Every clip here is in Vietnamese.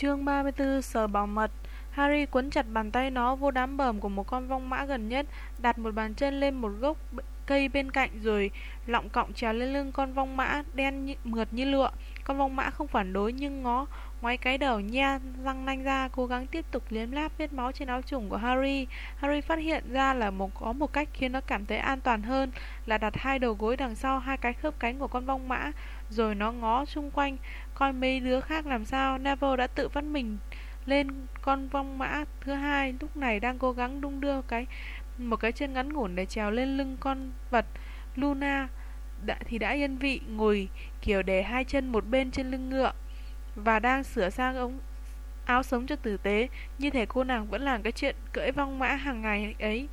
Chương 34 sờ bảo mật. Harry quấn chặt bàn tay nó vô đám bờm của một con vong mã gần nhất Đặt một bàn chân lên một gốc cây bên cạnh Rồi lọng cọng trèo lên lưng con vong mã đen như, mượt như lụa. Con vong mã không phản đối nhưng ngó ngoái cái đầu nha răng nanh ra Cố gắng tiếp tục liếm láp vết máu trên áo chủng của Harry. Harry phát hiện ra là một có một cách khiến nó cảm thấy an toàn hơn Là đặt hai đầu gối đằng sau hai cái khớp cánh của con vong mã Rồi nó ngó xung quanh coi mấy đứa khác làm sao. Neville đã tự vắt mình lên con vong mã thứ hai lúc này đang cố gắng đung đưa cái một cái chân ngắn ngủn để trèo lên lưng con vật. Luna đã, thì đã yên vị ngồi kiểu để hai chân một bên trên lưng ngựa và đang sửa sang ống áo sống cho tử tế. Như thể cô nàng vẫn làm cái chuyện cưỡi vong mã hàng ngày ấy.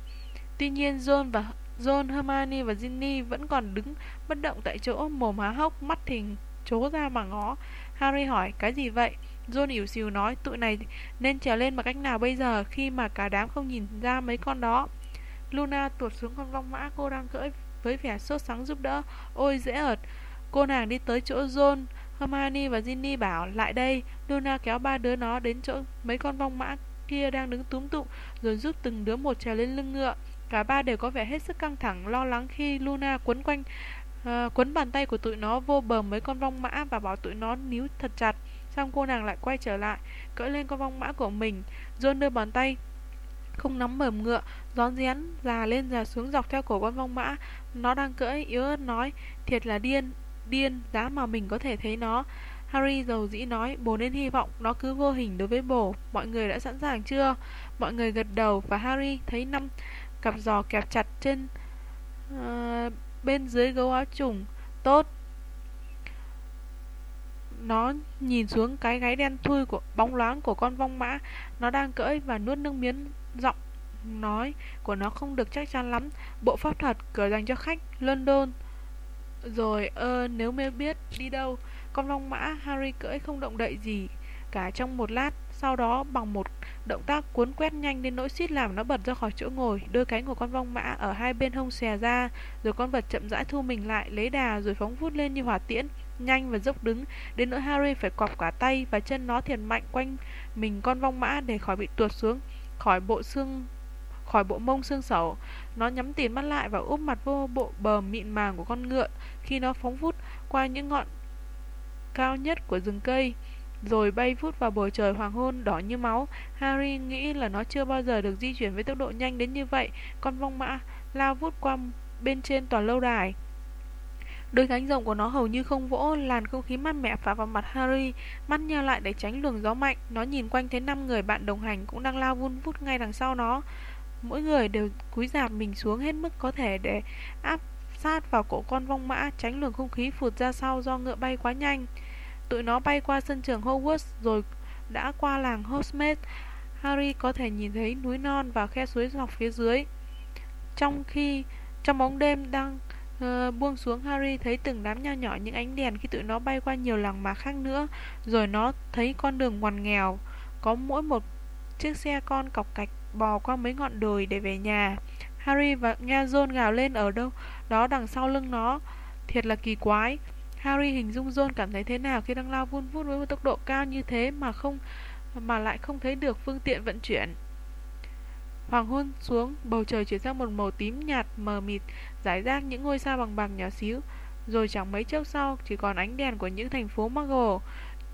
Tuy nhiên John và John, Hermione và Ginny vẫn còn đứng bất động tại chỗ mồm há hốc mắt thình chố ra mà ngó. Harry hỏi cái gì vậy John ỉu xìu nói tụi này nên trèo lên bằng cách nào bây giờ khi mà cả đám không nhìn ra mấy con đó. Luna tuột xuống con vong mã cô đang cưỡi với vẻ sốt sắng giúp đỡ. Ôi dễ ợt. Cô nàng đi tới chỗ John, Hermione và Ginny bảo lại đây. Luna kéo ba đứa nó đến chỗ mấy con vong mã kia đang đứng túm tụng rồi giúp từng đứa một trèo lên lưng ngựa. Cả ba đều có vẻ hết sức căng thẳng, lo lắng khi Luna quấn quanh Ờ, quấn bàn tay của tụi nó vô bờ mấy con vong mã và bảo tụi nó níu thật chặt. Xong cô nàng lại quay trở lại cỡ lên con vong mã của mình John đưa bàn tay Không nắm bờm ngựa Gión rén già lên già xuống dọc theo cổ con vong mã Nó đang cưỡi yếu ớt nói Thiệt là điên Điên giá mà mình có thể thấy nó Harry giàu dĩ nói Bố nên hy vọng nó cứ vô hình đối với bổ. Mọi người đã sẵn sàng chưa Mọi người gật đầu và Harry thấy năm cặp giò kẹp chặt trên uh, bên dưới gấu áo trùng, Tốt. Nó nhìn xuống cái gáy đen thui của, bóng loáng của con vong mã. Nó đang cưỡi và nuốt nước miếng giọng nói của nó không được chắc chắn lắm. Bộ pháp thuật cửa dành cho khách London Rồi, ơ, nếu mê biết đi đâu? Con vong mã Harry cưỡi không động đậy gì Cả trong một lát. Sau đó, bằng một động tác cuốn quét nhanh đến nỗi suýt làm nó bật ra khỏi chỗ ngồi, Đôi cánh của con vong mã ở hai bên hông xòe ra, Rồi con vật chậm rãi thu mình lại, Lấy đà rồi phóng vút lên như hỏa tiễn, nhanh và dốc đứng. Đến nỗi Harry phải quặp cả tay và chân nó thiền mạnh quanh mình con vong mã để khỏi bị tuột xuống, khỏi bộ xương, khỏi bộ mông xương sẩu. Nó nhắm tiền mắt lại và úp mặt vô bộ bờ mịn màng của con ngựa khi nó phóng vút qua những ngọn cao nhất của rừng cây rồi bay vút vào bầu trời hoàng hôn đỏ như máu harry nghĩ là nó chưa bao giờ được di chuyển với tốc độ nhanh đến như vậy con vong mã lao vút qua bên trên toàn lâu đài Đôi cánh rộng của nó hầu như không vỗ, làn không khí mát mẻ phả vào mặt Harry, mắt nheo lại để tránh luồng gió mạnh. Nó nhìn quanh thấy năm người bạn đồng hành cũng đang lao vun vút ngay đằng sau nó. Mỗi người đều cúi rạp mình xuống hết mức có thể để áp sát vào cổ con vong mã, tránh luồng không khí phụt ra sau do ngựa bay quá nhanh. Tụi nó bay qua sân trường Hogwarts rồi đã qua làng Hogsmeade. Harry có thể nhìn thấy núi non và khe suối dọc phía dưới. Trong khi trong bóng đêm đang uh, buông xuống Harry thấy từng đám nho nhỏ những ánh đèn khi tụi nó bay qua nhiều làng mạc khác nữa rồi nó thấy con đường ngoằn nghèo có mỗi một chiếc xe con cọc cạch bò qua mấy ngọn đồi để về nhà Harry và nghe John gào lên ở đâu đó đằng sau lưng nó thiệt là kỳ quái Harry hình dung John cảm thấy thế nào khi đang lao vun vút với một tốc độ cao như thế mà không mà lại không thấy được phương tiện vận chuyển Hoàng hôn xuống, bầu trời chuyển sang một màu tím nhạt mờ mịt, rải rác những ngôi sao bằng bằng nhỏ xíu. Rồi chẳng mấy chốc sau, chỉ còn ánh đèn của những thành phố Muggle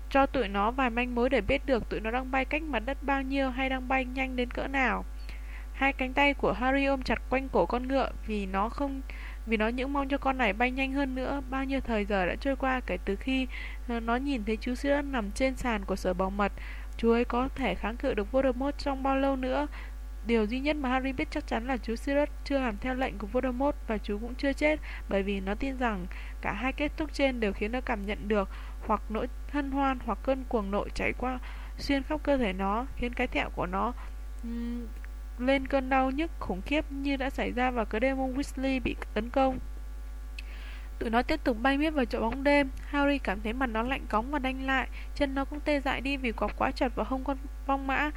cho tụi nó vài manh mối để biết được tụi nó đang bay cách mặt đất bao nhiêu hay đang bay nhanh đến cỡ nào. Hai cánh tay của Harry ôm chặt quanh cổ con ngựa vì nó không vì nó những mong cho con này bay nhanh hơn nữa. Bao nhiêu thời giờ đã trôi qua kể từ khi ờ, nó nhìn thấy chú sữa nằm trên sàn của sở bảo mật. Chú ấy có thể kháng cự được Voldemort trong bao lâu nữa Điều duy nhất mà Harry biết chắc chắn là chú Sirius chưa làm theo lệnh của Voldemort và chú cũng chưa chết bởi vì nó tin rằng cả hai kết thúc trên đều khiến nó cảm nhận được hoặc nỗi hân hoan hoặc cơn cuồng nộ chảy qua xuyên khắp cơ thể nó khiến cái thẹo của nó um, lên cơn đau nhức khủng khiếp như đã xảy ra vào cái đêm ông Weasley bị tấn công. Tụi nó tiếp tục bay miết vào chỗ bóng đêm. Harry cảm thấy mặt nó lạnh cóng và đanh lại, Chân nó cũng tê dại đi vì quặp quá chặt vào hông con vong mã.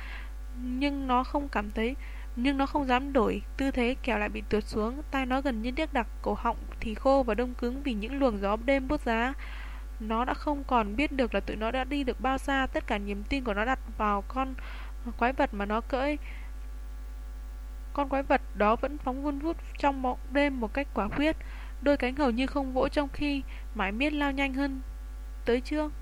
Nhưng nó không cảm thấy, nhưng nó không dám đổi tư thế kẻo lại bị tuột xuống. Tai nó gần như điếc đặc, cổ họng thì khô và đông cứng vì những luồng gió đêm buốt giá. Nó đã không còn biết được là tụi nó đã đi được bao xa. Tất cả niềm tin của nó đặt vào con quái vật mà nó cưỡi. Con quái vật đó vẫn phóng vun vút trong bóng đêm một cách quả quyết. Đôi cánh hầu như không vỗ trong khi mãi miết lao nhanh hơn tới trước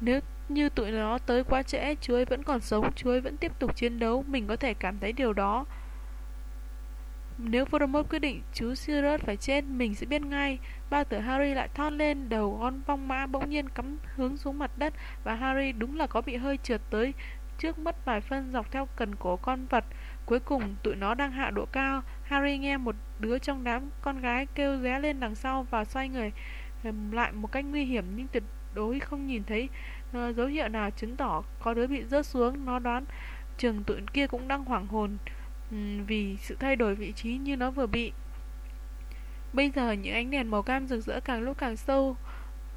Nếu như tụi nó tới quá trễ, Chú ấy vẫn còn sống, Chú ấy vẫn tiếp tục chiến đấu, Mình có thể cảm thấy điều đó. Nếu Voldemort quyết định chú Sirius phải chết, Mình sẽ biết ngay. Bao tử Harry lại thon lên, Đầu con vong mã bỗng nhiên cắm hướng xuống mặt đất Và Harry đúng là có bị hơi trượt tới Trước mất vài phân dọc theo cần cổ con vật. Cuối cùng tụi nó đang hạ độ cao. Harry nghe một đứa trong đám con gái kêu ré lên đằng sau Và xoay người lại một cách nguy hiểm Nhưng tuyệt đối không nhìn thấy uh, dấu hiệu nào chứng tỏ có đứa bị rớt xuống. Nó đoán trường tụi kia cũng đang hoảng hồn um, vì sự thay đổi vị trí như nó vừa bị. Bây giờ những ánh đèn màu cam rực rỡ càng lúc càng sâu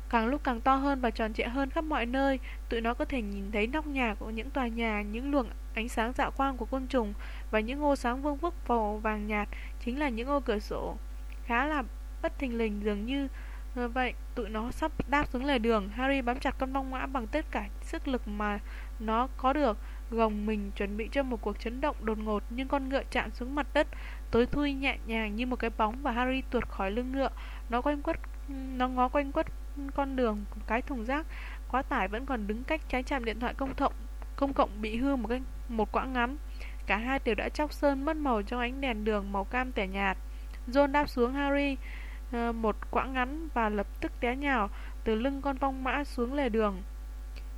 càng lúc càng to hơn và tròn trịa hơn khắp mọi nơi. Tụi nó có thể nhìn thấy nóc nhà của những tòa nhà những luồng ánh sáng dạ quang của côn trùng và những ô sáng vương vức màu vàng nhạt chính là những ô cửa sổ. Khá là bất thình lình dường như ờ, vậy, tụi nó sắp đáp xuống lề đường. Harry bám chặt con bong mã bằng tất cả sức lực mà nó có được. Gồng mình chuẩn bị cho một cuộc chấn động đột ngột Nhưng con ngựa chạm xuống mặt đất Tối thui nhẹ nhàng như một cái bóng Và Harry tuột khỏi lưng ngựa. Nó quanh quất Nó ngó quanh quất con đường Cái thùng rác Quá tải vẫn còn đứng cách trái trạm điện thoại công cộng. Công cộng bị hư một cái một quãng ngắn Cả hai đều đã chóc sơn mất màu trong ánh đèn đường màu cam tẻ nhạt John đáp xuống Harry ờ, một quãng ngắn và lập tức té nhào từ lưng con vong mã xuống lề đường.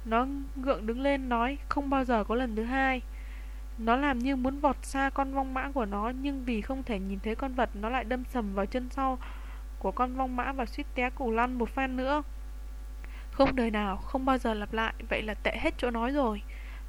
Nó gượng đứng lên nói không bao giờ có lần thứ hai. Nó làm như muốn vọt xa con vong mã của nó nhưng vì không thể nhìn thấy con vật nó lại đâm sầm vào chân sau của con vong mã và suýt té củ lăn một phen nữa. Không đời nào, không bao giờ lặp lại, vậy là tệ hết chỗ nói rồi.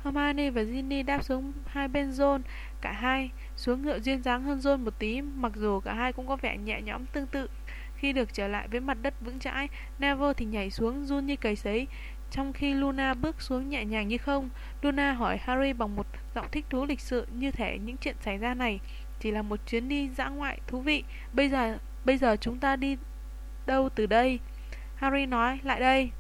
Hermione và Ginny đáp xuống hai bên John, cả hai xuống ngựa duyên dáng hơn John một tí, mặc dù cả hai cũng có vẻ nhẹ nhõm tương tự khi được trở lại với mặt đất vững chãi, Neville thì nhảy xuống run như cầy sấy, trong khi Luna bước xuống nhẹ nhàng như không. Luna hỏi Harry bằng một giọng thích thú lịch sự như thể những chuyện xảy ra này chỉ là một chuyến đi dã ngoại thú vị. Bây giờ, bây giờ chúng ta đi đâu từ đây? Harry nói, lại đây.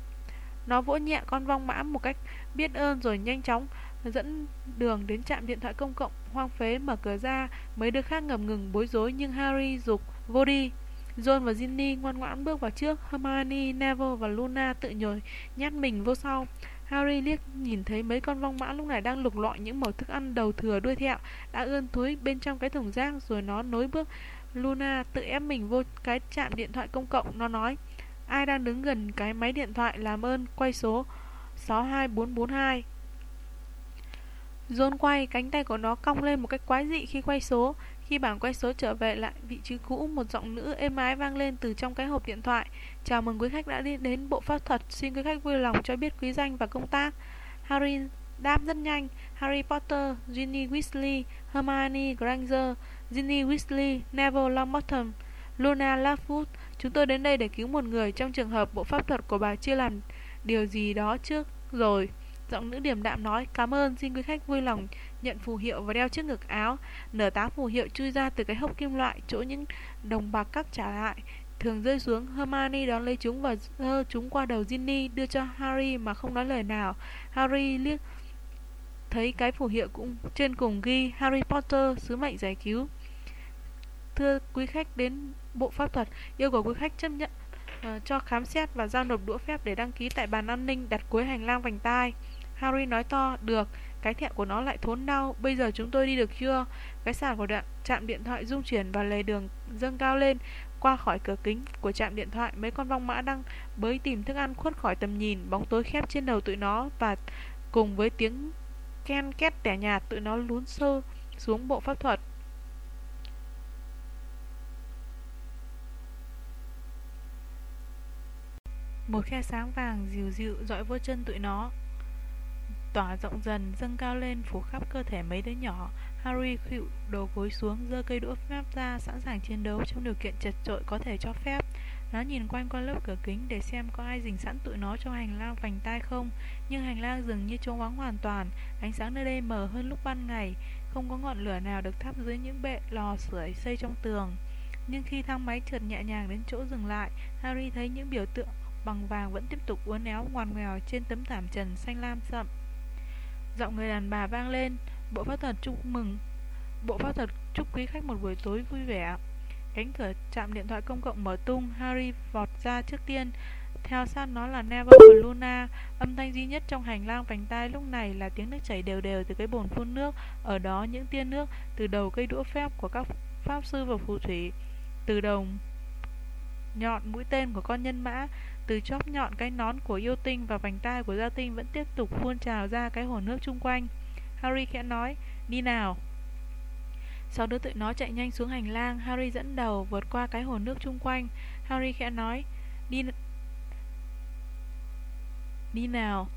Nó vỗ nhẹ con vong mã một cách biết ơn rồi nhanh chóng dẫn đường đến trạm điện thoại công cộng hoang phế mở cửa ra mấy đứa khác ngập ngừng bối rối nhưng Harry dục vô đi John và Ginny ngoan ngoãn bước vào trước. Hermione, Neville và Luna tự nhồi nhát mình vô sau. Harry liếc nhìn thấy mấy con vong mã lúc này đang lục lọi những mẩu thức ăn đầu thừa đuôi thẹo đã ươn túi bên trong cái thùng rác rồi nó nối bước. Luna tự ép mình vô cái trạm điện thoại công cộng nó nói ai đang đứng gần cái máy điện thoại làm ơn quay số. 62442 John quay, cánh tay của nó cong lên một cách quái dị khi quay số khi bảng quay số trở về lại vị trí cũ, một giọng nữ êm ái vang lên từ trong cái hộp điện thoại. Chào mừng quý khách đã đi đến bộ pháp thuật, xin quý khách vui lòng cho biết quý danh và công tác. Harry đáp rất nhanh. Harry Potter, Ginny Weasley, Hermione Granger, Ginny Weasley, Neville Longbottom, Luna Lovegood. Chúng tôi đến đây để cứu một người trong trường hợp bộ pháp thuật của bà chưa làm điều gì đó trước rồi. Giọng nữ điềm đạm nói, cảm ơn, xin quý khách vui lòng nhận phù hiệu và đeo chiếc ngực áo. Nở tá phù hiệu chui ra từ cái hốc kim loại, chỗ những đồng bạc cắt trả lại. Thường rơi xuống, Hermione đón lấy chúng và dơ chúng qua đầu Ginny, đưa cho Harry mà không nói lời nào. Harry liếc thấy cái phù hiệu cũng trên cùng ghi Harry Potter, sứ mệnh giải cứu. Thưa quý khách đến bộ pháp thuật, yêu cầu quý khách chấp nhận Ờ, cho khám xét và giao nộp đũa phép để đăng ký tại bàn an ninh đặt cuối hành lang vành tai. Harry nói to, được, cái thẹo của nó lại thốn đau, bây giờ chúng tôi đi được chưa? Cái sàn của đoạn trạm điện thoại rung chuyển và lề đường dâng cao lên, qua khỏi cửa kính của trạm điện thoại, mấy con vong mã đang bới tìm thức ăn khuất khỏi tầm nhìn, bóng tối khép trên đầu tụi nó và cùng với tiếng ken két tẻ nhạt tụi nó lún sơ xuống bộ pháp thuật. Một khe sáng vàng dịu dịu dọi vô chân tụi nó tỏa rộng dần, dâng cao lên phủ khắp cơ thể mấy đứa nhỏ. Harry khuỵu đầu gối xuống, giơ cây đũa phép ra, sẵn sàng chiến đấu trong điều kiện chật trội có thể cho phép. Nó nhìn quanh qua lớp cửa kính để xem có ai dình sẵn tụi nó trong hành lang vành tai không, nhưng hành lang dường như trống vắng hoàn toàn, ánh sáng nơi đây mờ hơn lúc ban ngày, không có ngọn lửa nào được thắp dưới những bệ lò sưởi xây trong tường. Nhưng khi thang máy trượt nhẹ nhàng đến chỗ dừng lại, Harry thấy những biểu tượng bằng vàng vẫn tiếp tục uốn éo ngoằn ngoèo trên tấm thảm trần xanh lam sậm. Giọng người đàn bà vang lên, bộ pháp thuật chúc mừng, bộ pháp thuật chúc quý khách một buổi tối vui vẻ. Cánh cửa chạm điện thoại công cộng mở tung, Harry vọt ra trước tiên, theo sát nó là Neville và Luna. Âm thanh duy nhất trong hành lang vành tai lúc này là tiếng nước chảy đều đều từ cái bồn phun nước. Ở đó những tia nước từ đầu cây đũa phép của các pháp sư và phù thủy, từ đầu nhọn mũi tên của con nhân mã, từ chóp nhọn cái nón của yêu tinh và vành tai của gia tinh vẫn tiếp tục phun trào ra cái hồ nước chung quanh. Harry khẽ nói, đi nào. Sau đứa tụi nó chạy nhanh xuống hành lang, Harry dẫn đầu vượt qua cái hồ nước chung quanh. Harry khẽ nói, đi Đi nào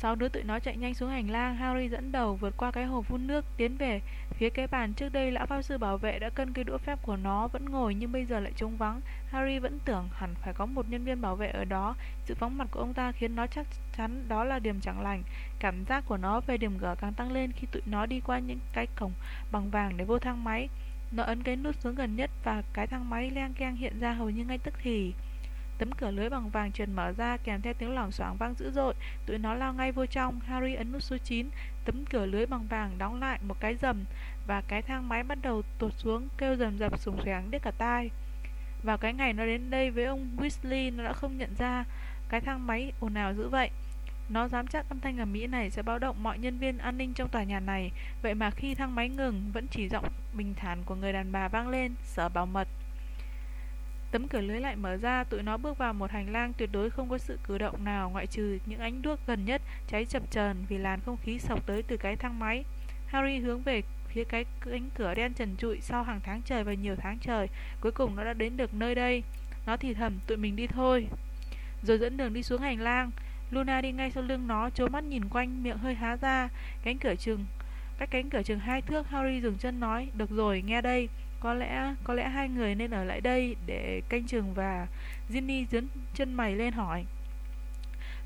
Sáu đứa tụi nó chạy nhanh xuống hành lang, Harry dẫn đầu vượt qua cái hồ phun nước, Tiến về phía cái bàn. Trước đây, Lão pháp sư bảo vệ đã cân cây đũa phép của nó, Vẫn ngồi nhưng bây giờ lại trống vắng. Harry vẫn tưởng hẳn phải có một nhân viên bảo vệ ở đó. Sự vắng mặt của ông ta khiến nó chắc chắn đó là điểm chẳng lành. Cảm giác của nó về điểm gở càng tăng lên Khi tụi nó đi qua những cái cổng bằng vàng để vô thang máy. Nó ấn cái nút xuống gần nhất Và cái thang máy leng keng hiện ra hầu như ngay tức thì. Tấm cửa lưới bằng vàng trần mở ra kèm theo tiếng lỏng xoảng vang dữ dội. Tụi nó lao ngay vô trong. Harry ấn nút số 9. Tấm cửa lưới bằng vàng đóng lại một cái rầm và cái thang máy bắt đầu tuột xuống kêu rầm rập sùng xoáng đứt cả tai. Vào cái ngày nó đến đây với ông Weasley nó đã không nhận ra cái thang máy ồn ào dữ vậy. Nó dám chắc âm thanh ầm mỹ này sẽ báo động mọi nhân viên an ninh trong tòa nhà này. Vậy mà khi thang máy ngừng, vẫn chỉ giọng bình thản của người đàn bà vang lên, sở bảo mật. Tấm cửa lưới lại mở ra, tụi nó bước vào một hành lang tuyệt đối không có sự cử động nào ngoại trừ những ánh đuốc gần nhất cháy chập chờn vì làn không khí sộc tới từ cái thang máy. Harry hướng về phía cái cánh cửa đen trần trụi sau hàng tháng trời và nhiều tháng trời, cuối cùng nó đã đến được nơi đây. Nó thì thầm, tụi mình đi thôi. Rồi dẫn đường đi xuống hành lang. Luna đi ngay sau lưng nó, chố mắt nhìn quanh, miệng hơi há ra. Cánh cửa chừng, cách cánh cửa chừng hai thước, Harry dừng chân nói, được rồi, nghe đây. Có lẽ có lẽ hai người nên ở lại đây để canh chừng và Ginny dấn chân mày lên hỏi.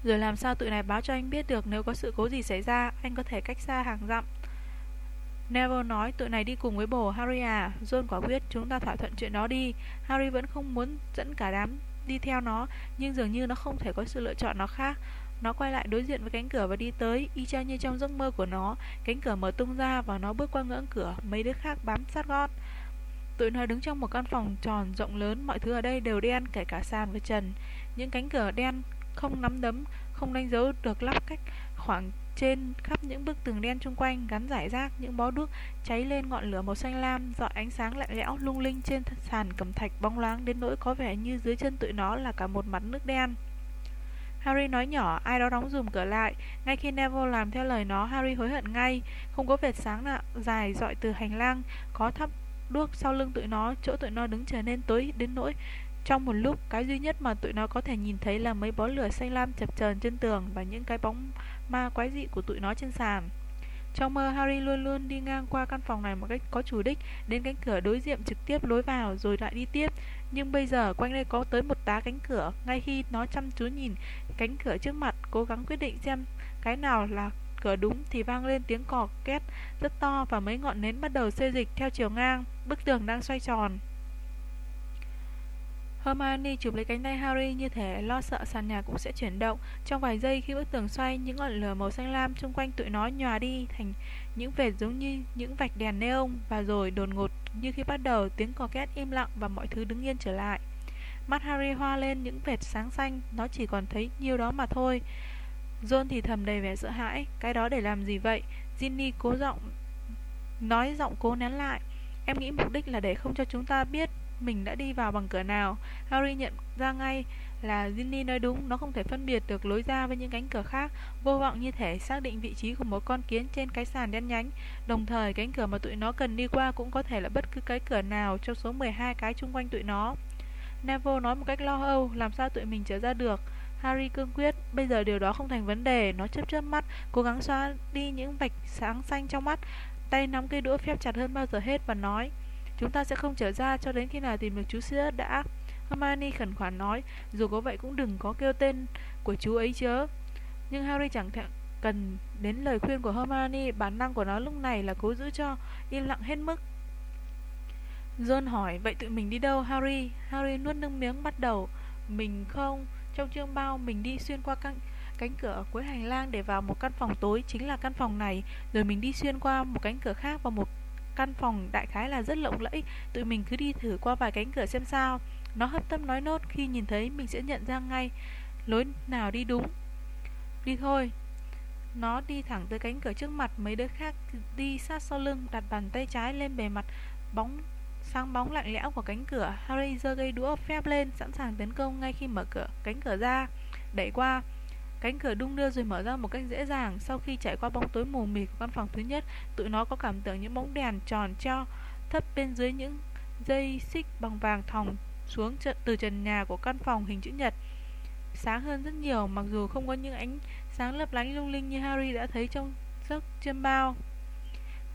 Rồi làm sao tụi này báo cho anh biết được nếu có sự cố gì xảy ra, anh có thể cách xa hàng dặm. Neville nói tụi này đi cùng với bồ Harry à, John quả quyết chúng ta thỏa thuận chuyện đó đi. Harry vẫn không muốn dẫn cả đám đi theo nó, nhưng dường như nó không thể có sự lựa chọn nó khác. Nó quay lại đối diện với cánh cửa và đi tới, y chang như trong giấc mơ của nó. Cánh cửa mở tung ra và nó bước qua ngưỡng cửa, mấy đứa khác bám sát gót. Tụi nó đứng trong một căn phòng tròn rộng lớn, mọi thứ ở đây đều đen, kể cả sàn và trần. Những cánh cửa đen không nắm đấm, không đánh dấu được lắp cách khoảng trên khắp những bức tường đen chung quanh gắn rải rác những bó đuốc cháy lên ngọn lửa màu xanh lam dọi ánh sáng lạnh lẽo lung linh trên sàn cẩm thạch bóng loáng đến nỗi có vẻ như dưới chân tụi nó là cả một mặt nước đen Harry nói nhỏ, ai đó đóng dùm cửa lại. Ngay khi Neville làm theo lời nó, Harry hối hận ngay. Không có vệt sáng nào dài dọi từ hành lang, có thắp đuốc sau lưng tụi nó, chỗ tụi nó đứng trở nên tối đến nỗi trong một lúc, cái duy nhất mà tụi nó có thể nhìn thấy là mấy bó lửa xanh lam chập chờn trên tường và những cái bóng ma quái dị của tụi nó trên sàn. Trong mơ, Harry luôn luôn đi ngang qua căn phòng này một cách có chủ đích, đến cánh cửa đối diện trực tiếp lối vào rồi lại đi tiếp. Nhưng bây giờ quanh đây có tới một tá cánh cửa, ngay khi nó chăm chú nhìn cánh cửa trước mặt, cố gắng quyết định xem cái nào là cửa đúng thì vang lên tiếng cò két rất to và mấy ngọn nến bắt đầu xê dịch theo chiều ngang, bức tường đang xoay tròn. Hermione chụp lấy cánh tay Harry như thể lo sợ sàn nhà cũng sẽ chuyển động. Trong vài giây khi bức tường xoay, những ngọn lửa màu xanh lam xung quanh tụi nó nhòa đi thành những vệt giống như những vạch đèn neon và rồi đột ngột như khi bắt đầu tiếng cò két im lặng và mọi thứ đứng yên trở lại. Mắt Harry hoa lên những vệt sáng xanh, nó chỉ còn thấy nhiêu đó mà thôi. John thì thầm đầy vẻ sợ hãi. Cái đó để làm gì vậy? Ginny cố giọng, Nói giọng cố nén lại. Em nghĩ mục đích là để không cho chúng ta biết Mình đã đi vào bằng cửa nào. Harry nhận ra ngay là Ginny nói đúng, Nó không thể phân biệt được lối ra với những cánh cửa khác. Vô vọng như thể xác định vị trí của một con kiến trên cái sàn đen nhánh. Đồng thời, cánh cửa mà tụi nó cần đi qua Cũng có thể là bất cứ cái cửa nào Trong số 12 cái chung quanh tụi nó. Neville nói một cách lo âu, Làm sao tụi mình trở ra được? Harry cương quyết, bây giờ điều đó không thành vấn đề, nó chớp chớp mắt, cố gắng xóa đi những vạch sáng xanh trong mắt, tay nắm cây đũa phép chặt hơn bao giờ hết và nói, chúng ta sẽ không trở ra cho đến khi nào tìm được chú Sirius đã. Hermione khẩn khoản nói, dù có vậy cũng đừng có kêu tên của chú ấy chớ. Nhưng Harry chẳng thể cần đến lời khuyên của Hermione, bản năng của nó lúc này là cố giữ cho im lặng hết mức. John hỏi, vậy tụi mình đi đâu Harry? Harry nuốt nước miếng bắt đầu, mình không trong chương bao mình đi xuyên qua căn, cánh cửa ở cuối hành lang để vào một căn phòng tối chính là căn phòng này. Rồi mình đi xuyên qua một cánh cửa khác vào một căn phòng đại khái là rất lộng lẫy. Tụi mình cứ đi thử qua vài cánh cửa xem sao. Nó hấp tấp nói nốt, khi nhìn thấy mình sẽ nhận ra ngay lối nào đi đúng. Đi thôi. Nó đi thẳng tới cánh cửa trước mặt, mấy đứa khác đi sát sau lưng, đặt bàn tay trái lên bề mặt, bóng sáng bóng lạnh lẽo của cánh cửa, harry giơ cây đũa phép lên, sẵn sàng tấn công ngay khi mở cửa, cánh cửa ra. Đẩy qua, Cánh cửa đung đưa rồi mở ra một cách dễ dàng. Sau khi trải qua bóng tối mù mịt của căn phòng thứ nhất, Tụi nó có cảm tưởng những bóng đèn tròn treo Thấp bên dưới những dây xích bằng vàng thòng xuống từ trần nhà của căn phòng hình chữ nhật. Sáng hơn rất nhiều, mặc dù không có những ánh sáng lấp lánh lung linh như Harry đã thấy trong giấc chiêm bao.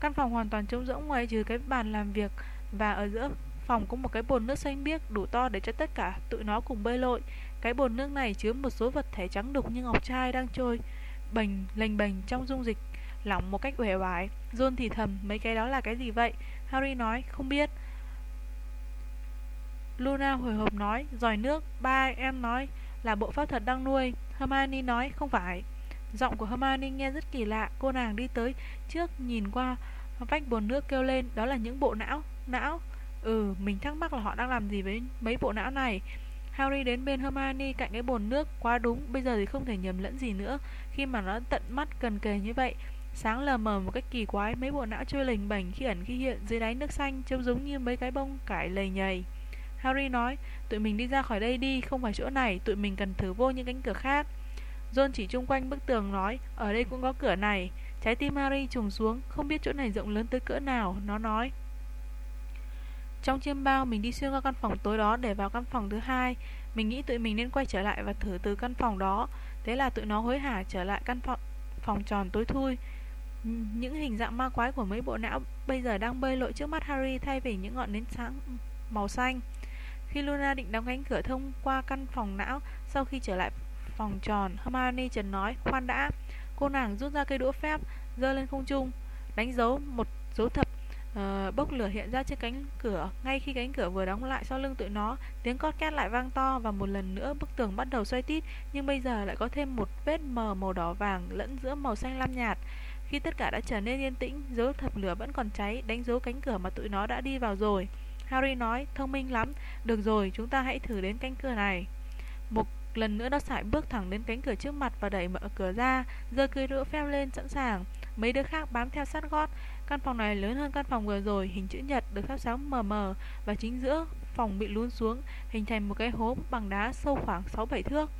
Căn phòng hoàn toàn trống rỗng ngoài trừ cái bàn làm việc và ở giữa phòng có một cái bồn nước xanh biếc đủ to để cho tất cả tụi nó cùng bơi lội cái bồn nước này chứa một số vật thể trắng đục như ngọc trai đang trôi bềnh lềnh bềnh trong dung dịch lỏng một cách uể oải. John thì thầm, mấy cái đó là cái gì vậy? Harry nói, không biết. Luna hồi hộp nói, giỏi nước, ba em nói là bộ pháp thuật đang nuôi. Hermione nói, không phải. Giọng của Hermione nghe rất kỳ lạ, cô nàng đi tới trước nhìn qua vách bồn nước kêu lên, đó là những bộ não. Não? Ừ, mình thắc mắc là họ đang làm gì với mấy bộ não này. Harry đến bên Hermione cạnh cái bồn nước quá đúng, bây giờ thì không thể nhầm lẫn gì nữa khi mà nó tận mắt cần kề như vậy. Sáng lờ mờ một cách kỳ quái, mấy bộ não trôi lềnh bềnh khi ẩn khi hiện dưới đáy nước xanh trông giống như mấy cái bông cải lầy nhầy. Harry nói, tụi mình đi ra khỏi đây đi, không phải chỗ này, tụi mình cần thử vô những cánh cửa khác. John chỉ chung quanh bức tường nói, ở đây cũng có cửa này. Trái tim Harry trùng xuống, không biết chỗ này rộng lớn tới cỡ nào, nó nói. Trong chiêm bao mình đi xuyên qua căn phòng tối đó để vào căn phòng thứ hai. Mình nghĩ tụi mình nên quay trở lại và thử từ căn phòng đó. Thế là tụi nó hối hả trở lại căn phòng, phòng tròn tối thui. Những hình dạng ma quái của mấy bộ não bây giờ đang bơi lội trước mắt Harry thay vì những ngọn nến sáng màu xanh. Khi Luna định đóng cánh cửa thông qua căn phòng não Sau khi trở lại phòng tròn Hermione trần nói Khoan đã Cô nàng rút ra cây đũa phép giơ lên không trung Đánh dấu một dấu thập uh, bốc lửa hiện ra trên cánh cửa. Ngay khi cánh cửa vừa đóng lại sau lưng tụi nó tiếng cót két lại vang to và một lần nữa bức tường bắt đầu xoay tít nhưng bây giờ lại có thêm một vết mờ màu đỏ vàng lẫn giữa màu xanh lam nhạt. Khi tất cả đã trở nên yên tĩnh dấu thập lửa vẫn còn cháy đánh dấu cánh cửa mà tụi nó đã đi vào rồi. Harry nói thông minh lắm. Được rồi chúng ta hãy thử đến cánh cửa này. Một lần nữa nó sải bước thẳng đến cánh cửa trước mặt và đẩy mở cửa ra. Giơ cây đũa phép lên sẵn sàng mấy đứa khác bám theo sát gót Căn phòng này lớn hơn căn phòng vừa rồi, hình chữ nhật được thắp sáng mờ mờ và chính giữa phòng bị lún xuống, hình thành một cái hố bằng đá sâu khoảng 6-7 thước.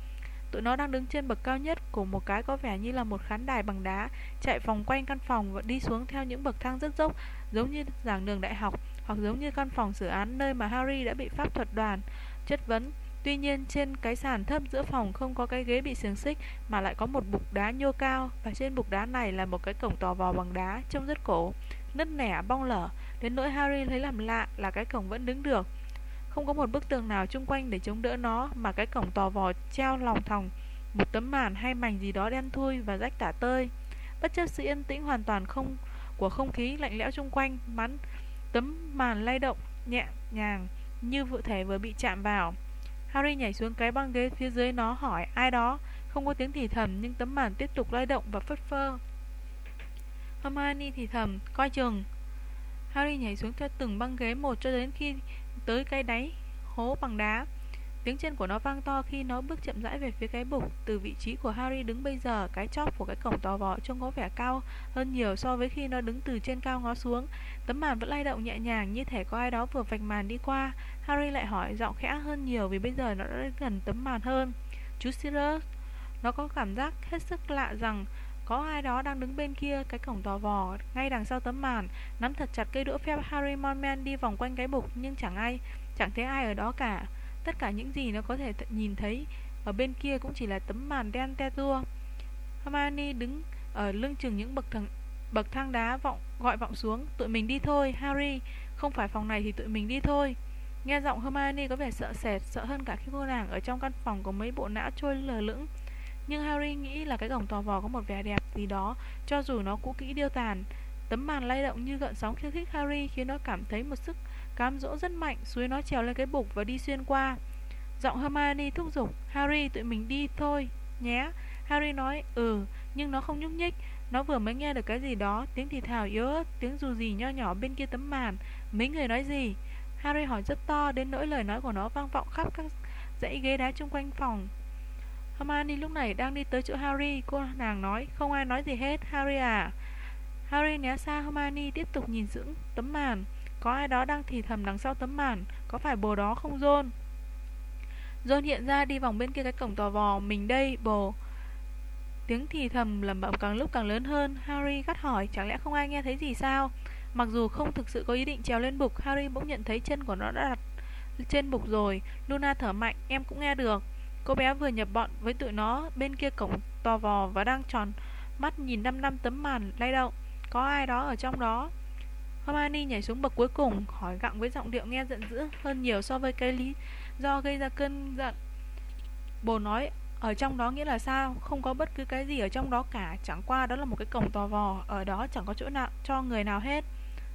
Tụi nó đang đứng trên bậc cao nhất của một cái có vẻ như là một khán đài bằng đá, chạy vòng quanh căn phòng và đi xuống theo những bậc thang rất dốc, giống như giảng đường đại học, hoặc giống như căn phòng xử án nơi mà Harry đã bị pháp thuật đoàn chất vấn. Tuy nhiên trên cái sàn thấp giữa phòng không có cái ghế bị xiềng xích mà lại có một bục đá nhô cao và trên bục đá này là một cái cổng tò vò bằng đá trông rất cổ, nứt nẻ bong lở, đến nỗi Harry thấy làm lạ là cái cổng vẫn đứng được. Không có một bức tường nào chung quanh để chống đỡ nó mà cái cổng tò vò treo lòng thòng một tấm màn hay mảnh gì đó đen thui và rách tả tơi. Bất chấp sự yên tĩnh hoàn toàn không của không khí lạnh lẽo chung quanh, mắn tấm màn lay động nhẹ nhàng như vụ thể vừa bị chạm vào. Harry nhảy xuống cái băng ghế phía dưới nó hỏi ai đó. Không có tiếng thì thầm nhưng tấm màn tiếp tục lay động và phất phơ. Hermione thì thầm, coi chừng. Harry nhảy xuống theo từng băng ghế một cho đến khi tới cái đáy hố bằng đá. Tiếng chân của nó vang to khi nó bước chậm rãi về phía cái bục. Từ vị trí của Harry đứng bây giờ, cái chóp của cái cổng tò vò trông có vẻ cao hơn nhiều so với khi nó đứng từ trên cao ngó xuống. Tấm màn vẫn lay động nhẹ nhàng như thể có ai đó vừa vạch màn đi qua. Harry lại hỏi giọng khẽ hơn nhiều vì bây giờ nó đã gần tấm màn hơn. Chú Sirius, nó có cảm giác hết sức lạ rằng có ai đó đang đứng bên kia cái cổng tò vò ngay đằng sau tấm màn nắm thật chặt cây đũa phép Harry Monman đi vòng quanh cái bục nhưng chẳng ai chẳng thấy ai ở đó cả tất cả những gì nó có thể nhìn thấy ở bên kia cũng chỉ là tấm màn đen te tua. Hermione đứng ở lưng chừng những bậc thang bậc thang đá vọng, gọi vọng xuống, tụi mình đi thôi, Harry. Không phải phòng này thì tụi mình đi thôi. Nghe giọng Hermione có vẻ sợ sệt, sợ hơn cả khi cô nàng ở trong căn phòng có mấy bộ não trôi lờ lững. Nhưng Harry nghĩ là cái cổng tò vò có một vẻ đẹp gì đó, cho dù nó cũ kỹ điêu tàn. Tấm màn lay động như gợn sóng khiêu khích Harry khiến nó cảm thấy một sức cám dỗ rất mạnh, suối nó trèo lên cái bục và đi xuyên qua. Giọng Hermione thúc giục, Harry, tụi mình đi thôi, nhé. Harry nói ừ Nhưng nó không nhúc nhích. Nó vừa mới nghe được cái gì đó, Tiếng thì thào yếu ớt, Tiếng dù gì nho nhỏ bên kia tấm màn. Mấy người nói gì? Harry hỏi rất to, Đến nỗi lời nói của nó vang vọng khắp các dãy ghế đá chung quanh phòng. Hermione lúc này đang đi tới chỗ Harry, Cô nàng nói, Không ai nói gì hết, Harry à. Harry né xa Hermione, tiếp tục nhìn dưỡng tấm màn. Có ai đó đang thì thầm đằng sau tấm màn, Có phải bồ đó không John? John hiện ra đi vòng bên kia cái cổng tò vò, Mình đây, bồ. Tiếng thì thầm lẩm bẩm càng lúc càng lớn hơn. Harry gắt hỏi, chẳng lẽ không ai nghe thấy gì sao? Mặc dù không thực sự có ý định trèo lên bục, Harry bỗng nhận thấy chân của nó đã đặt trên bục rồi. Luna thở mạnh, em cũng nghe được. Cô bé vừa nhập bọn với tụi nó, bên kia cổng tò vò và đang tròn mắt nhìn năm năm tấm màn lay động. Có ai đó ở trong đó? Hermione nhảy xuống bậc cuối cùng, Hỏi gặng với giọng điệu nghe giận dữ Hơn nhiều so với cái lý do gây ra cơn giận. Bồ nói, Ở trong đó nghĩa là sao? Không có bất cứ cái gì ở trong đó cả. Chẳng qua đó là một cái cổng tò vò, Ở đó chẳng có chỗ nào cho người nào hết.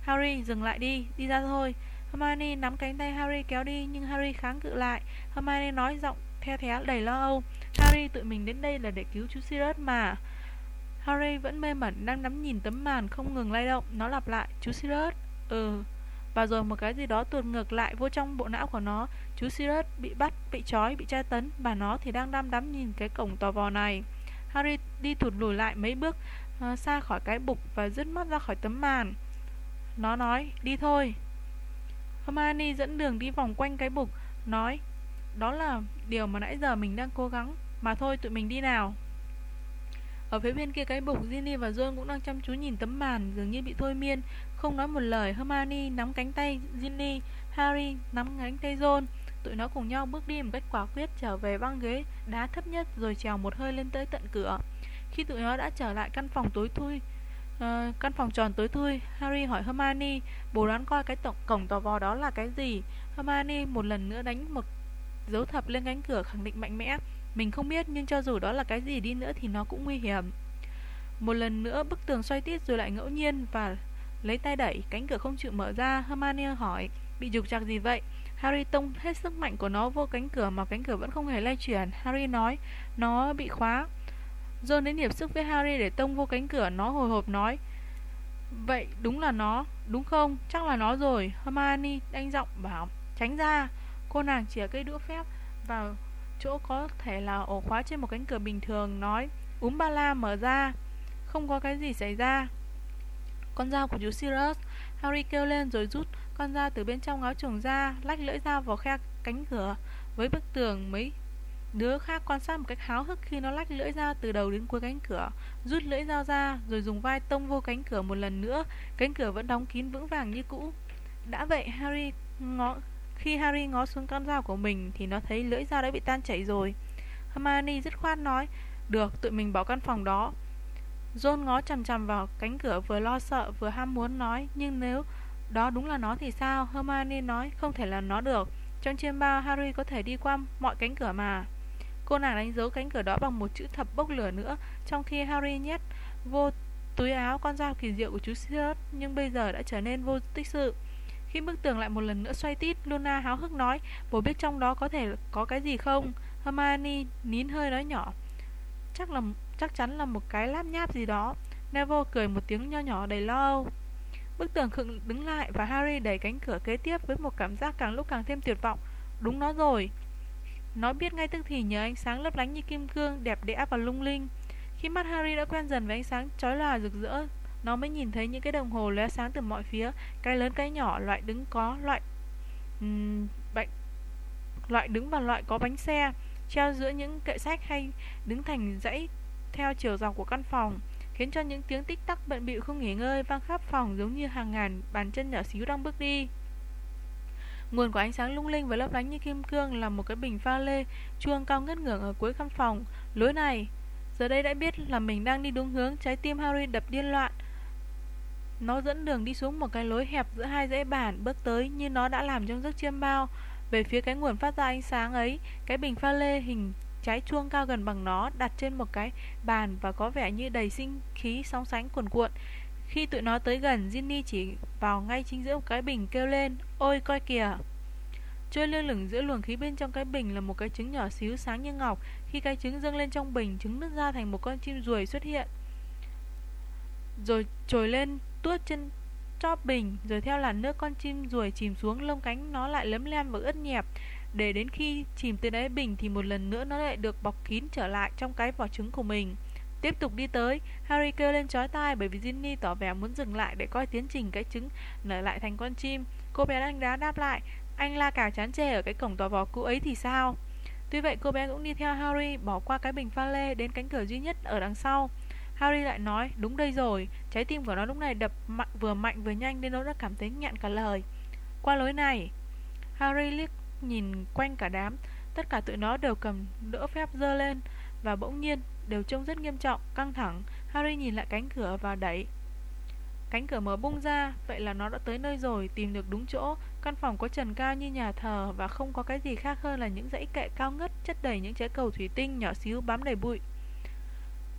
Harry dừng lại đi Đi ra thôi. Hermione nắm cánh tay Harry kéo đi, Nhưng Harry kháng cự lại. Hermione nói giọng the thé đầy lo âu. Harry tự mình đến đây là để cứu chú Sirius mà. Harry vẫn mê mẩn đang nắm nhìn tấm màn không ngừng lay động Nó lặp lại Chú Sirius? Ừ. Và rồi một cái gì đó tuột ngược lại vô trong bộ não của nó Chú Sirius bị bắt, bị trói, bị tra tấn Và nó thì đang đăm đắm nhìn cái cổng tò vò này. Harry đi thụt lùi lại mấy bước uh, xa khỏi cái bục và dứt mắt ra khỏi tấm màn. Nó nói đi thôi. Hermione dẫn đường đi vòng quanh cái bục Nói Đó là điều mà nãy giờ mình đang cố gắng Mà thôi tụi mình đi nào ở phía bên kia cái bục Ginny và John cũng đang chăm chú nhìn tấm màn Dường như bị thôi miên. Không nói một lời Hermione nắm cánh tay Ginny Harry nắm cánh tay John Tụi nó cùng nhau bước đi một cách quả quyết Trở về băng ghế đá thấp nhất Rồi trèo một hơi lên tới tận cửa. Khi tụi nó đã trở lại căn phòng tối thui uh, Căn phòng tròn tối thui Harry hỏi Hermione Bố đoán coi cái tổng cổng tò vò đó là cái gì? Hermione một lần nữa đánh một dấu thập lên cánh cửa khẳng định mạnh mẽ mình không biết nhưng cho dù đó là cái gì đi nữa thì nó cũng nguy hiểm. Một lần nữa bức tường xoay tít rồi lại ngẫu nhiên và lấy tay đẩy Cánh cửa không chịu mở ra Hermione hỏi Bị trục trặc gì vậy? Harry tông hết sức mạnh của nó vô cánh cửa mà cánh cửa vẫn không hề lay chuyển. Harry nói Nó bị khóa. John đến hiệp sức với Harry để tông vô cánh cửa Nó hồi hộp nói Vậy đúng là nó, đúng không? Chắc là nó rồi. Hermione đanh giọng bảo Tránh ra. Cô nàng chìa cây đũa phép vào chỗ có thể là ổ khóa trên một cánh cửa bình thường, nói úm ba la mở ra, không có cái gì xảy ra. Con dao của chú Sirius, Harry kêu lên rồi rút con dao từ bên trong áo trùng ra, lách lưỡi dao vào khe cánh cửa với bức tường mấy đứa khác quan sát một cách háo hức khi nó lách lưỡi dao từ đầu đến cuối cánh cửa, rút lưỡi dao ra rồi dùng vai tông vô cánh cửa một lần nữa, cánh cửa vẫn đóng kín vững vàng như cũ. Đã vậy, Harry, ngó khi Harry ngó xuống con dao của mình thì nó thấy lưỡi dao đã bị tan chảy rồi. Hermione dứt khoát nói, được, tụi mình bỏ căn phòng đó. John ngó chằm chằm vào cánh cửa vừa lo sợ vừa ham muốn nói, nhưng nếu đó đúng là nó thì sao? Hermione nói, không thể là nó được. Trong chiêm bao, Harry có thể đi qua mọi cánh cửa mà. Cô nàng đánh dấu cánh cửa đó bằng một chữ thập bốc lửa nữa, trong khi Harry nhét vô túi áo con dao kỳ diệu của chú Sirius, nhưng bây giờ đã trở nên vô tích sự. Khi bức tường lại một lần nữa xoay tít, Luna háo hức nói, bố biết trong đó có thể có cái gì không? Hermione nín hơi nói nhỏ, chắc là chắc chắn là một cái láp nháp gì đó. Neville cười một tiếng nho nhỏ đầy lo âu. Bức tường khựng đứng lại và Harry đẩy cánh cửa kế tiếp với một cảm giác càng lúc càng thêm tuyệt vọng. Đúng nó rồi. Nó biết ngay tức thì nhờ ánh sáng lấp lánh như kim cương, đẹp đẽ và lung linh. Khi mắt Harry đã quen dần với ánh sáng chói lòa rực rỡ nó mới nhìn thấy những cái đồng hồ lóe sáng từ mọi phía cái lớn cái nhỏ loại đứng có loại um, bệnh loại đứng và loại có bánh xe treo giữa những kệ sách hay đứng thành dãy theo chiều dọc của căn phòng khiến cho những tiếng tích tắc bận bịu không nghỉ ngơi vang khắp phòng giống như hàng ngàn bàn chân nhỏ xíu đang bước đi. Nguồn của ánh sáng lung linh và lấp lánh như kim cương là một cái bình pha lê chuông cao ngất ngưởng ở cuối căn phòng. Lối này giờ đây đã biết là mình đang đi đúng hướng trái tim harry đập điên loạn nó dẫn đường đi xuống một cái lối hẹp giữa hai dãy bản bước tới như nó đã làm trong giấc chiêm bao. Về phía cái nguồn phát ra ánh sáng ấy, cái bình pha lê hình trái chuông cao gần bằng nó đặt trên một cái bàn và có vẻ như đầy sinh khí sóng sánh cuồn cuộn. Khi tụi nó tới gần, Ginny chỉ vào ngay chính giữa một cái bình kêu lên, ôi coi kìa. Trôi lơ lửng giữa luồng khí bên trong cái bình là một cái trứng nhỏ xíu sáng như ngọc. Khi cái trứng dâng lên trong bình, trứng nứt ra thành một con chim ruồi xuất hiện. Rồi trồi lên tuốt trên chóp bình, rồi theo làn nước con chim ruồi chìm xuống, lông cánh nó lại lấm lem và ướt nhẹp. Để đến khi chìm tới đáy bình thì một lần nữa nó lại được bọc kín trở lại trong cái vỏ trứng của mình. Tiếp tục đi tới, Harry kêu lên chói tai bởi vì Ginny tỏ vẻ muốn dừng lại để coi tiến trình cái trứng nở lại thành con chim. Cô bé anh đá đáp lại, anh la cà chán chê ở cái cổng tò vò cũ ấy thì sao? Tuy vậy cô bé cũng đi theo Harry bỏ qua cái bình pha lê đến cánh cửa duy nhất ở đằng sau. Harry lại nói, đúng đây rồi, trái tim của nó lúc này đập mạnh, vừa mạnh vừa nhanh nên nó đã cảm thấy nghẹn cả lời. Qua lối này, Harry liếc nhìn quanh cả đám, tất cả tụi nó đều cầm đỡ phép dơ lên và bỗng nhiên đều trông rất nghiêm trọng, căng thẳng. Harry nhìn lại cánh cửa và đẩy. Cánh cửa mở bung ra, vậy là nó đã tới nơi rồi, tìm được đúng chỗ. Căn phòng có trần cao như nhà thờ và không có cái gì khác hơn là những dãy kệ cao ngất chất đầy những trái cầu thủy tinh nhỏ xíu bám đầy bụi.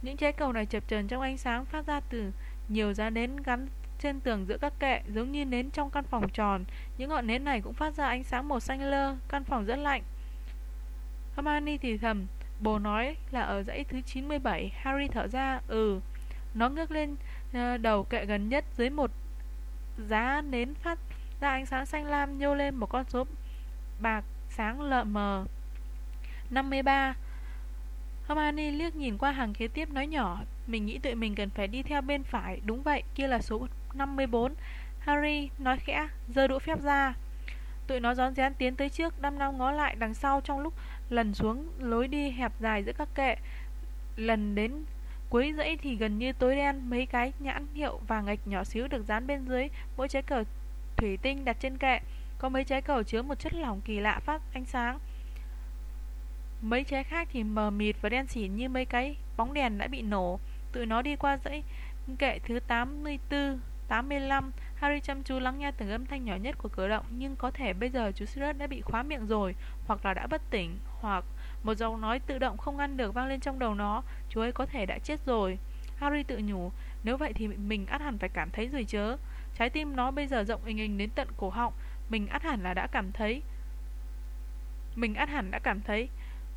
Những trái cầu này chập chờn trong ánh sáng phát ra từ nhiều giá nến gắn trên tường giữa các kệ giống như nến trong căn phòng tròn. Những ngọn nến này cũng phát ra ánh sáng màu xanh lơ, căn phòng rất lạnh. Hermione thì thầm, bồ nói là ở dãy thứ 97, Harry thở ra, ừ. Nó ngước lên ờ, đầu kệ gần nhất dưới một giá nến phát ra ánh sáng xanh lam nhô lên một con số bạc sáng lờ mờ. 53 Hermione liếc nhìn qua hàng kế tiếp nói nhỏ Mình nghĩ tụi mình cần phải đi theo bên phải Đúng vậy, kia là số 54 Harry nói khẽ, giơ đũa phép ra. Tụi nó rón rén tiến tới trước Đăm đăm ngó lại đằng sau trong lúc Lần xuống lối đi hẹp dài giữa các kệ. Lần đến cuối dãy thì gần như tối đen Mấy cái nhãn hiệu vàng ngạch nhỏ xíu được dán bên dưới Mỗi trái cờ thủy tinh đặt trên kệ. Có mấy trái cầu chứa một chất lỏng kỳ lạ phát ánh sáng. Mấy trái khác thì mờ mịt và đen xỉn như mấy cái bóng đèn đã bị nổ. Tụi nó đi qua dãy kệ thứ 84, 85. Harry chăm chú lắng nghe từng âm thanh nhỏ nhất của cửa động, nhưng có thể bây giờ chú Sirius đã bị khóa miệng rồi, hoặc là đã bất tỉnh, hoặc một giọng nói tự động không ngăn được vang lên trong đầu nó, chú ấy có thể đã chết rồi. Harry tự nhủ, nếu vậy thì mình ắt hẳn phải cảm thấy rồi chớ. Trái tim nó bây giờ rộng ình ình đến tận cổ họng, mình ắt hẳn là đã cảm thấy. Mình ắt hẳn đã cảm thấy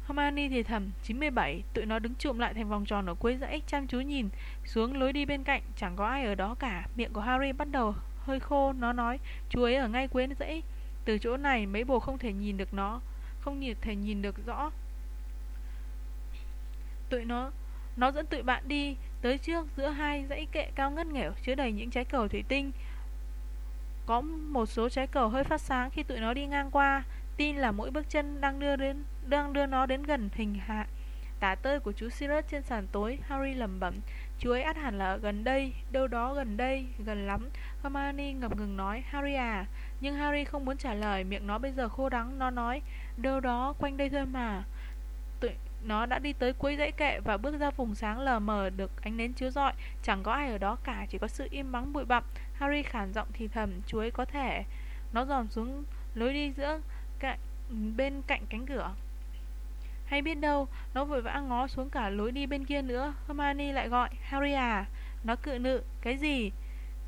Hermione thì thầm 97 Tụi nó đứng chụm lại thành vòng tròn ở cuối dãy, Chăm chú nhìn, xuống lối đi bên cạnh, Chẳng có ai ở đó cả. Miệng của Harry bắt đầu hơi khô, Nó nói, chú ấy ở ngay cuối dãy. Từ chỗ này mấy bồ không thể nhìn được nó, Không nhìn, thể nhìn được rõ. Tụi nó Nó dẫn tụi bạn đi Tới trước giữa hai dãy kệ cao ngất nghẽo Chứa đầy những trái cầu thủy tinh. Có một số trái cầu hơi phát sáng Khi tụi nó đi ngang qua, Tin là mỗi bước chân đang đưa đến đang đưa nó đến gần hình hạ. Tả tơi của chú Sirius trên sàn tối, Harry lẩm bẩm, chú ấy ắt hẳn là ở gần đây, đâu đó gần đây, gần lắm. Hermione ngập ngừng nói, Harry à nhưng Harry không muốn trả lời, miệng nó bây giờ khô đắng, nó nói, đâu đó quanh đây thôi mà. Tụi nó đã đi tới cuối dãy kệ và bước ra vùng sáng lờ mờ được ánh nến chiếu rọi, chẳng có ai ở đó cả, chỉ có sự im mắng bụi bặm. Harry khản giọng thì thầm, chú ấy có thể. Nó dòm xuống lối đi giữa cạnh, bên cạnh cánh cửa hay biết đâu, Nó vội vã ngó xuống cả lối đi bên kia nữa. Hermione lại gọi, Harry à Nó cự nự Cái gì?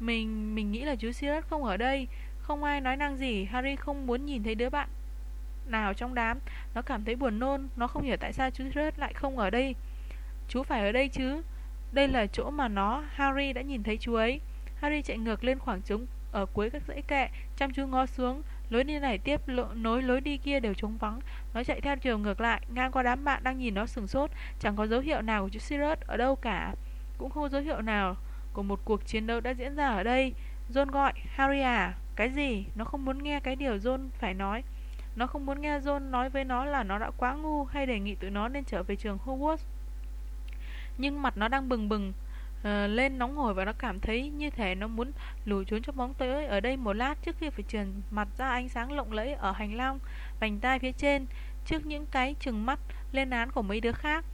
Mình mình nghĩ là chú Sirius không ở đây, Không ai nói năng gì, Harry không muốn nhìn thấy đứa bạn nào trong đám. Nó cảm thấy buồn nôn, Nó không hiểu tại sao chú Sirius lại không ở đây. Chú phải ở đây chứ, Đây là chỗ mà nó, Harry đã nhìn thấy chú ấy. Harry chạy ngược lên khoảng trống ở cuối các dãy kệ Chăm chú ngó xuống. Lối đi này tiếp nối lối đi kia đều trống vắng. Nó chạy theo chiều ngược lại, Ngang qua đám bạn đang nhìn nó sừng sốt, Chẳng có dấu hiệu nào của chú Sirius ở đâu cả. Cũng không có dấu hiệu nào Của một cuộc chiến đấu đã diễn ra ở đây. John gọi, Harry à Cái gì? Nó không muốn nghe cái điều John phải nói. Nó không muốn nghe John nói với nó là nó đã quá ngu Hay đề nghị tụi nó nên trở về trường Hogwarts. Nhưng mặt nó đang bừng bừng uh, lên nóng hổi và nó cảm thấy như thể nó muốn lùi trốn trong bóng tối ở đây một lát trước khi phải trườn mặt ra ánh sáng lộng lẫy ở hành lang vành tai phía trên trước những cái chừng mắt lên án của mấy đứa khác.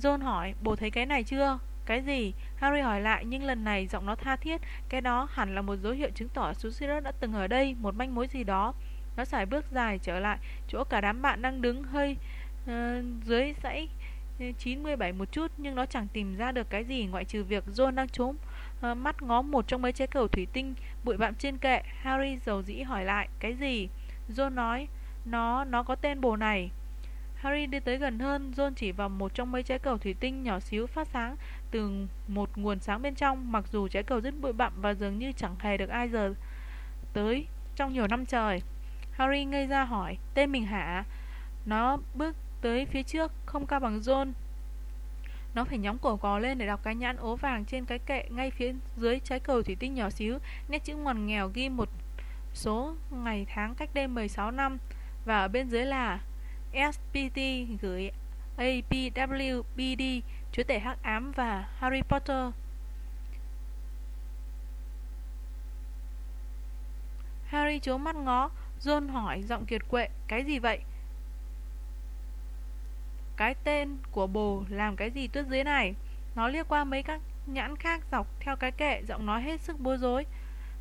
John hỏi, bố thấy cái này chưa? Cái gì? Harry hỏi lại nhưng lần này giọng nó tha thiết Cái đó hẳn là một dấu hiệu chứng tỏ Sirius đã từng ở đây Một manh mối gì đó Nó xài bước dài trở lại Chỗ cả đám bạn đang đứng hơi uh, dưới dãy 97 một chút nhưng nó chẳng tìm ra được cái gì ngoại trừ việc John đang trốn uh, mắt ngó một trong mấy trái cầu thủy tinh bụi bặm trên kệ. Harry dầu dĩ hỏi lại cái gì? John nói Nó, nó có tên bồ này Harry đi tới gần hơn, John chỉ vào một trong mấy trái cầu thủy tinh nhỏ xíu phát sáng từ một nguồn sáng bên trong, mặc dù trái cầu rất bụi bặm và dường như chẳng hề được ai giờ tới trong nhiều năm trời. Harry ngây ra hỏi, tên mình hả? Nó bước tới phía trước, không cao bằng John. Nó phải nhóng cổ gò lên để đọc cái nhãn ố vàng trên cái kệ ngay phía dưới trái cầu thủy tinh nhỏ xíu, nét chữ ngoằn nghèo ghi một số ngày tháng cách đây 16 năm và ở bên dưới là SPT gửi APWBD, chúa tể hắc ám và Harry Potter. Harry chố mắt ngó, John hỏi giọng kiệt quệ, cái gì vậy? Cái tên của bồ làm cái gì tuyết dưới này? Nó liếc qua mấy các nhãn khác dọc theo cái kệ, giọng nói hết sức bối rối.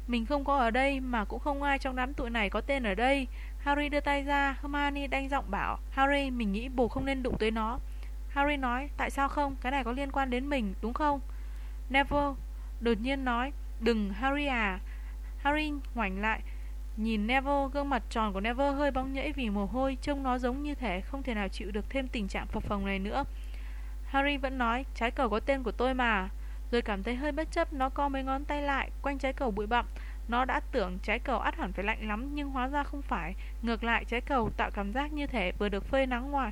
Mình không có ở đây mà cũng không ai trong đám tụi này có tên ở đây. Harry đưa tay ra Hermione đanh giọng bảo Harry mình nghĩ bồ không nên đụng tới nó. Harry nói tại sao không? Cái này có liên quan đến mình đúng không? Neville đột nhiên nói Đừng Harry à. Harry ngoảnh lại Nhìn Neville, gương mặt tròn của Neville hơi bóng nhẫy vì mồ hôi, trông nó giống như thể không thể nào chịu được thêm tình trạng phập phồng này nữa. Harry vẫn nói, trái cầu có tên của tôi mà. Rồi cảm thấy hơi bất chấp, nó co mấy ngón tay lại, quanh trái cầu bụi bặm. Nó đã tưởng trái cầu ắt hẳn phải lạnh lắm nhưng hóa ra không phải. Ngược lại trái cầu tạo cảm giác như thể vừa được phơi nắng ngoài